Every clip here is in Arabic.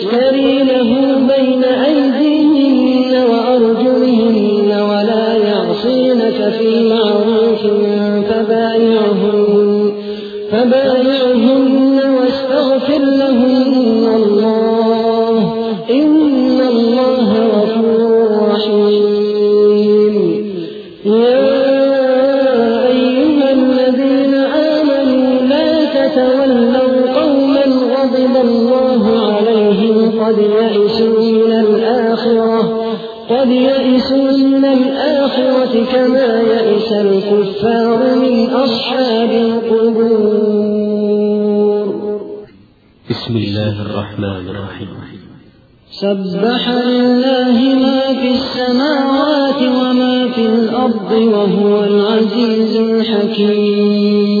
يفترينه بين أيديهن وأرجلهن ولا يعصينك في معروف فبايعهن فبايعهن واستغفر لهن قد يئسوا من الآخرة كما يئس الكفار من أصحاب القبور. بسم الله الرحمن الرحيم. سبح لله ما في السماوات وما في الأرض وهو العزيز الحكيم.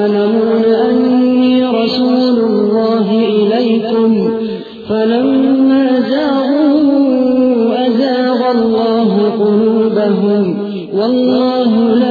الله قلوبهم والله لا